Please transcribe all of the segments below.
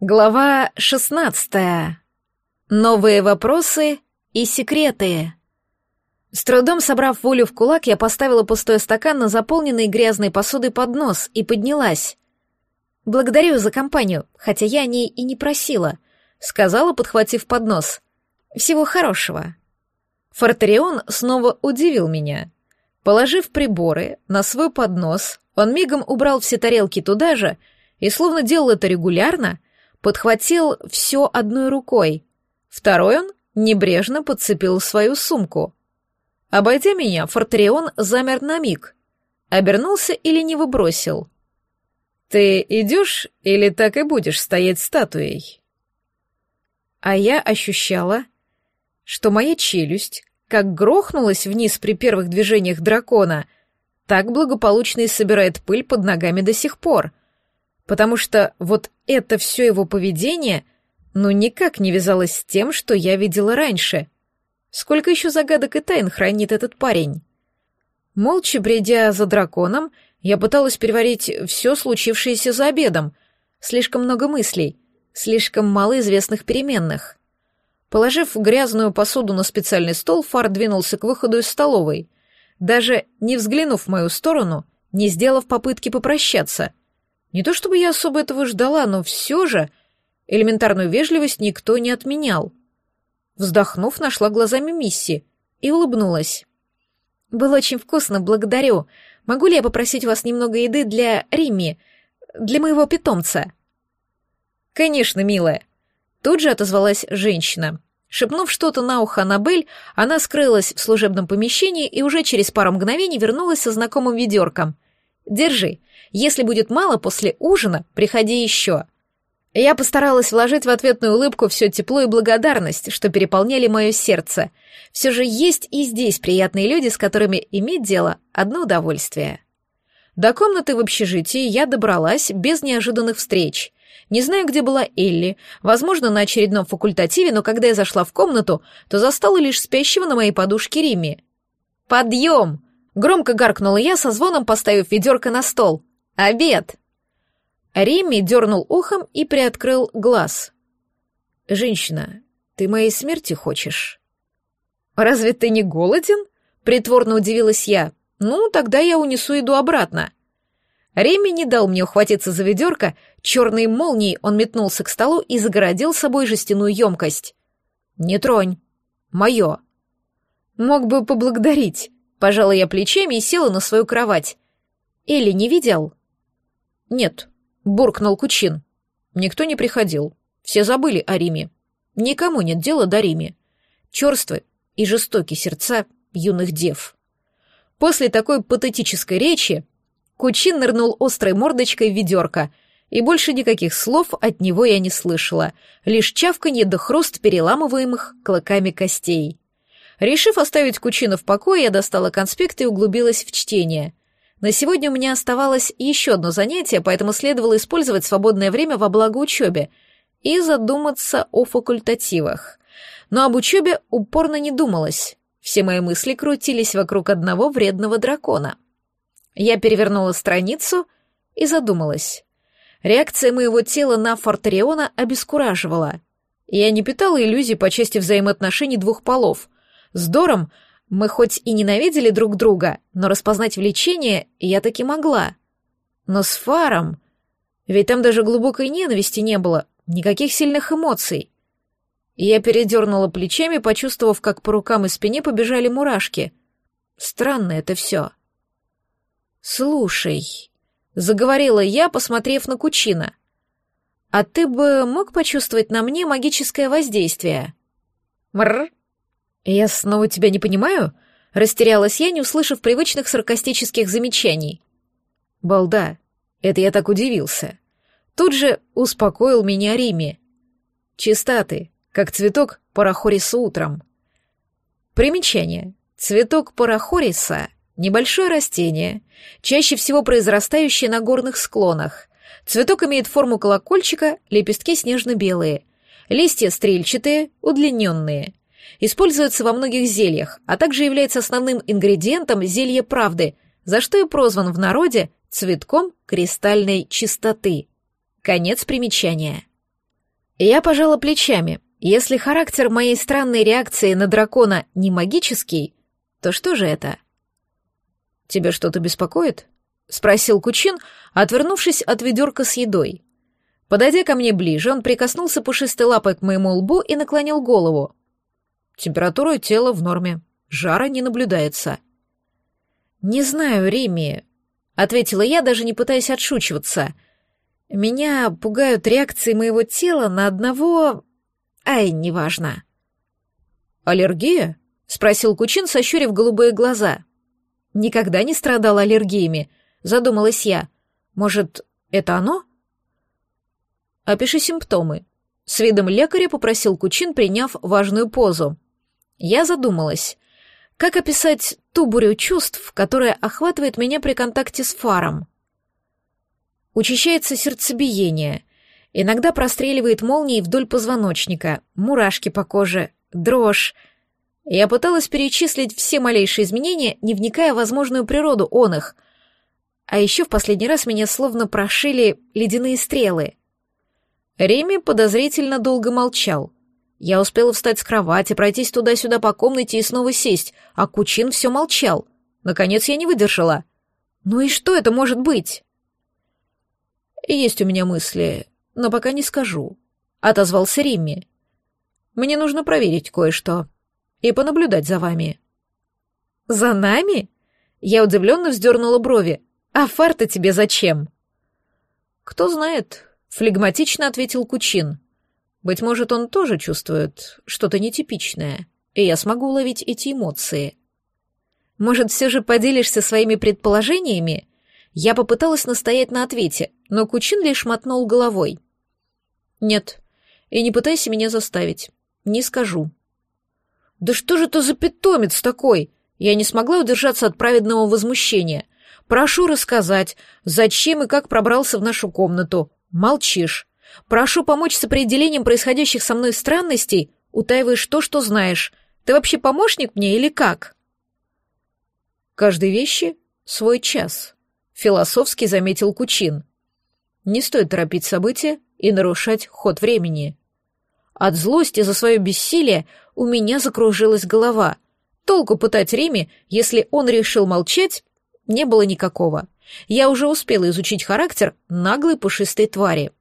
Глава 16. Новые вопросы и секреты. С трудом собрав волю в кулак, я поставила пустой стакан на заполненный грязной посудой поднос и поднялась. «Благодарю за компанию, хотя я о ней и не просила», — сказала, подхватив поднос. «Всего хорошего». Фортерион снова удивил меня. Положив приборы на свой поднос, он мигом убрал все тарелки туда же и, словно делал это регулярно, подхватил все одной рукой. Второй он небрежно подцепил свою сумку. Обойдя меня, Фортерион замер на миг. Обернулся или не выбросил. «Ты идешь или так и будешь стоять статуей?» А я ощущала, что моя челюсть, как грохнулась вниз при первых движениях дракона, так благополучно и собирает пыль под ногами до сих пор — потому что вот это все его поведение ну никак не вязалось с тем, что я видела раньше. Сколько еще загадок и тайн хранит этот парень? Молча бредя за драконом, я пыталась переварить все случившееся за обедом. Слишком много мыслей, слишком мало известных переменных. Положив грязную посуду на специальный стол, Фар двинулся к выходу из столовой. Даже не взглянув в мою сторону, не сделав попытки попрощаться — не то чтобы я особо этого ждала, но все же элементарную вежливость никто не отменял. Вздохнув, нашла глазами Мисси и улыбнулась. «Было очень вкусно, благодарю. Могу ли я попросить вас немного еды для Римми, для моего питомца?» «Конечно, милая». Тут же отозвалась женщина. Шепнув что-то на ухо Аннабель, она скрылась в служебном помещении и уже через пару мгновений вернулась со знакомым ведерком. «Держи. Если будет мало после ужина, приходи еще». Я постаралась вложить в ответную улыбку все тепло и благодарность, что переполняли мое сердце. Все же есть и здесь приятные люди, с которыми иметь дело — одно удовольствие. До комнаты в общежитии я добралась без неожиданных встреч. Не знаю, где была Элли, возможно, на очередном факультативе, но когда я зашла в комнату, то застала лишь спящего на моей подушке Римми. «Подъем!» — громко гаркнула я, со звоном поставив ведерко на стол. «Обед!» Римми дернул ухом и приоткрыл глаз. «Женщина, ты моей смерти хочешь?» «Разве ты не голоден?» — притворно удивилась я. «Ну, тогда я унесу еду обратно». Ремми не дал мне ухватиться за ведерко, черной молнией он метнулся к столу и загородил собой жестяную емкость. «Не тронь. Мое». «Мог бы поблагодарить», — пожала я плечами и села на свою кровать. «Элли не видел?» «Нет», — буркнул Кучин. «Никто не приходил. Все забыли о Риме. Никому нет дела до Риме. Черствы и жестокие сердца юных дев». После такой патетической речи Кучин нырнул острой мордочкой в ведерко, и больше никаких слов от него я не слышала, лишь чавканье да хруст переламываемых клыками костей. Решив оставить Кучина в покое, я достала конспект и углубилась в чтение — на сегодня у меня оставалось еще одно занятие, поэтому следовало использовать свободное время во благо учебе и задуматься о факультативах. Но об учебе упорно не думалось. Все мои мысли крутились вокруг одного вредного дракона. Я перевернула страницу и задумалась. Реакция моего тела на Фортериона обескураживала. Я не питала иллюзий по части взаимоотношений двух полов. С Дором мы хоть и ненавидели друг друга, но распознать влечение я таки могла. Но с Фаром... Ведь там даже глубокой ненависти не было, никаких сильных эмоций. Я передернула плечами, почувствовав, как по рукам и спине побежали мурашки. Странно это все. «Слушай», — заговорила я, посмотрев на Кучина, — «а ты бы мог почувствовать на мне магическое воздействие?» «Мррр», «Я снова тебя не понимаю?» — растерялась я, не услышав привычных саркастических замечаний. «Балда, это я так удивился». Тут же успокоил меня Риме. «Чиста ты, как цветок парахориса утром». Примечание. Цветок парахориса — небольшое растение, чаще всего произрастающее на горных склонах. Цветок имеет форму колокольчика, лепестки снежно-белые. Листья стрельчатые, удлиненные — Используется во многих зельях, а также является основным ингредиентом зелья правды, за что и прозван в народе цветком кристальной чистоты. Конец примечания. Я пожала плечами. Если характер моей странной реакции на дракона не магический, то что же это? «Тебя что-то беспокоит?» — спросил Кучин, отвернувшись от ведерка с едой. Подойдя ко мне ближе, он прикоснулся пушистой лапой к моему лбу и наклонил голову. Температура тела в норме, жара не наблюдается. «Не знаю, Рими», — ответила я, даже не пытаясь отшучиваться. «Меня пугают реакции моего тела на одного... Ай, неважно». «Аллергия?» — спросил Кучин, сощурив голубые глаза. «Никогда не страдала аллергиями», — задумалась я. «Может, это оно?» «Опиши симптомы». С видом лекаря попросил Кучин, приняв важную позу. Я задумалась. Как описать ту бурю чувств, которая охватывает меня при контакте с фаром? Учащается сердцебиение. Иногда простреливает молнии вдоль позвоночника, мурашки по коже, дрожь. Я пыталась перечислить все малейшие изменения, не вникая в возможную природу он их. А еще в последний раз меня словно прошили ледяные стрелы. Реми подозрительно долго молчал. Я успела встать с кровати, пройтись туда-сюда по комнате и снова сесть, а Кучин все молчал. Наконец я не выдержала. Ну и что это может быть? Есть у меня мысли, но пока не скажу. Отозвался Римми. Мне нужно проверить кое-что и понаблюдать за вами. За нами? Я удивленно вздернула брови. А фарта тебе зачем? Кто знает, флегматично ответил Кучин. Быть может, он тоже чувствует что-то нетипичное, и я смогу уловить эти эмоции. Может, все же поделишься своими предположениями? Я попыталась настоять на ответе, но Кучин лишь мотнул головой. Нет, и не пытайся меня заставить. Не скажу. Да что же это за питомец такой? Я не смогла удержаться от праведного возмущения. Прошу рассказать, зачем и как пробрался в нашу комнату. Молчишь. Прошу помочь с определением происходящих со мной странностей, утаиваешь то, что знаешь. Ты вообще помощник мне или как? Каждой вещи свой час, философски заметил Кучин. Не стоит торопить события и нарушать ход времени. От злости за свое бессилие у меня закружилась голова. Толку пытать Реми, если он решил молчать, не было никакого. Я уже успела изучить характер наглой пушистой твари.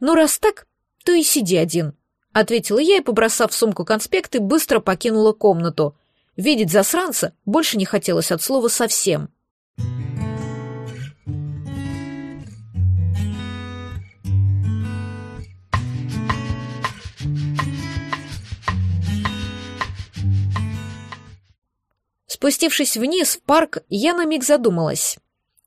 «Ну, раз так, то и сиди один», — ответила я и, побросав в сумку конспекты, быстро покинула комнату. Видеть засранца больше не хотелось от слова совсем. Спустившись вниз в парк, я на миг задумалась.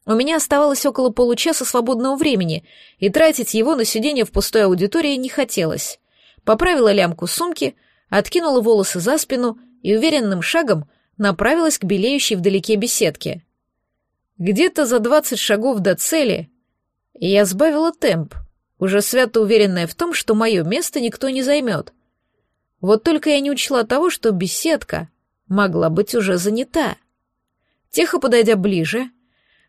У меня оставалось около получаса свободного времени, и тратить его на сидение в пустой аудитории не хотелось. Поправила лямку сумки, откинула волосы за спину и уверенным шагом направилась к белеющей вдалеке беседке. Где-то за двадцать шагов до цели я сбавила темп, уже свято уверенная в том, что мое место никто не займет. Вот только я не учла того, что беседка могла быть уже занята. Тихо подойдя ближе,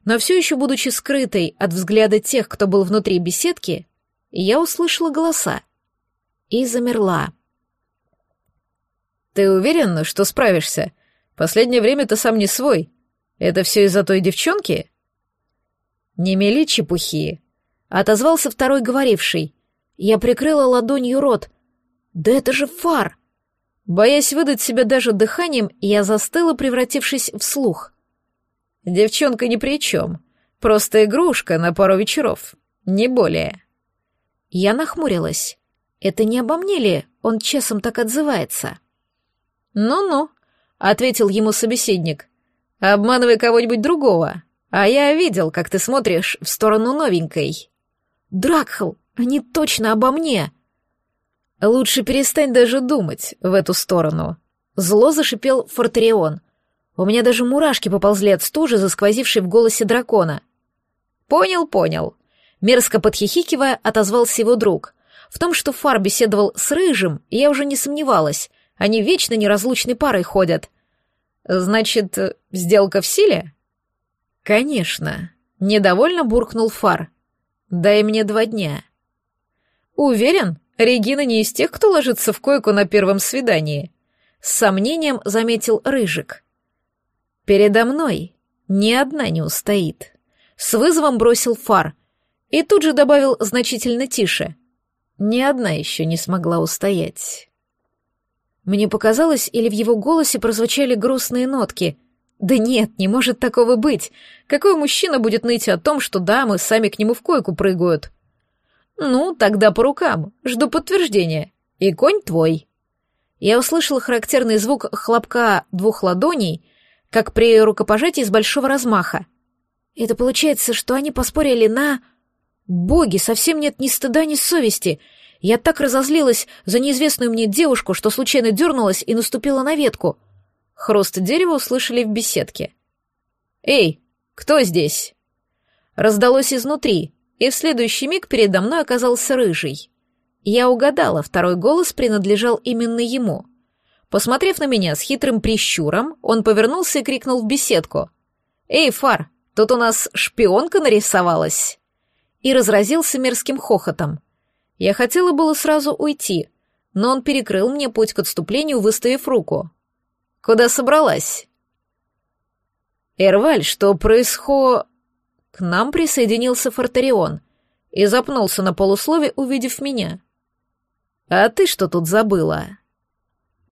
но все еще будучи скрытой от взгляда тех, кто был внутри беседки, я услышала голоса и замерла. «Ты уверена, что справишься? Последнее время ты сам не свой. Это все из-за той девчонки?» «Не мели чепухи», — отозвался второй говоривший. Я прикрыла ладонью рот. «Да это же фар!» Боясь выдать себя даже дыханием, я застыла, превратившись в слух — Девчонка ни при чем. Просто игрушка на пару вечеров. Не более. Я нахмурилась. Это не обо мне ли он часом так отзывается? «Ну-ну», — ответил ему собеседник. «Обманывай кого-нибудь другого. А я видел, как ты смотришь в сторону новенькой». «Дракхл, они точно обо мне!» «Лучше перестань даже думать в эту сторону», — зло зашипел Фортерион. У меня даже мурашки поползли от стужи, засквозившей в голосе дракона. «Понял, понял». Мерзко подхихикивая, отозвался его друг. В том, что Фар беседовал с Рыжим, я уже не сомневалась. Они вечно неразлучной парой ходят. «Значит, сделка в силе?» «Конечно». Недовольно буркнул Фар. «Дай мне два дня». «Уверен?» — Регина не из тех, кто ложится в койку на первом свидании. С сомнением заметил Рыжик. Передо мной ни одна не устоит. С вызовом бросил фар и тут же добавил значительно тише. Ни одна еще не смогла устоять. Мне показалось, или в его голосе прозвучали грустные нотки. Да нет, не может такого быть. Какой мужчина будет ныть о том, что дамы сами к нему в койку прыгают? Ну, тогда по рукам. Жду подтверждения. И конь твой. Я услышала характерный звук хлопка двух ладоней, как при рукопожатии с большого размаха. Это получается, что они поспорили на... Боги, совсем нет ни стыда, ни совести. Я так разозлилась за неизвестную мне девушку, что случайно дернулась и наступила на ветку. Хруст дерева услышали в беседке. «Эй, кто здесь?» Раздалось изнутри, и в следующий миг передо мной оказался рыжий. Я угадала, второй голос принадлежал именно ему. Посмотрев на меня с хитрым прищуром, он повернулся и крикнул в беседку. «Эй, Фар, тут у нас шпионка нарисовалась!» И разразился мерзким хохотом. Я хотела было сразу уйти, но он перекрыл мне путь к отступлению, выставив руку. «Куда собралась?» «Эрваль, что происход...» К нам присоединился Фортарион и запнулся на полуслове, увидев меня. «А ты что тут забыла?»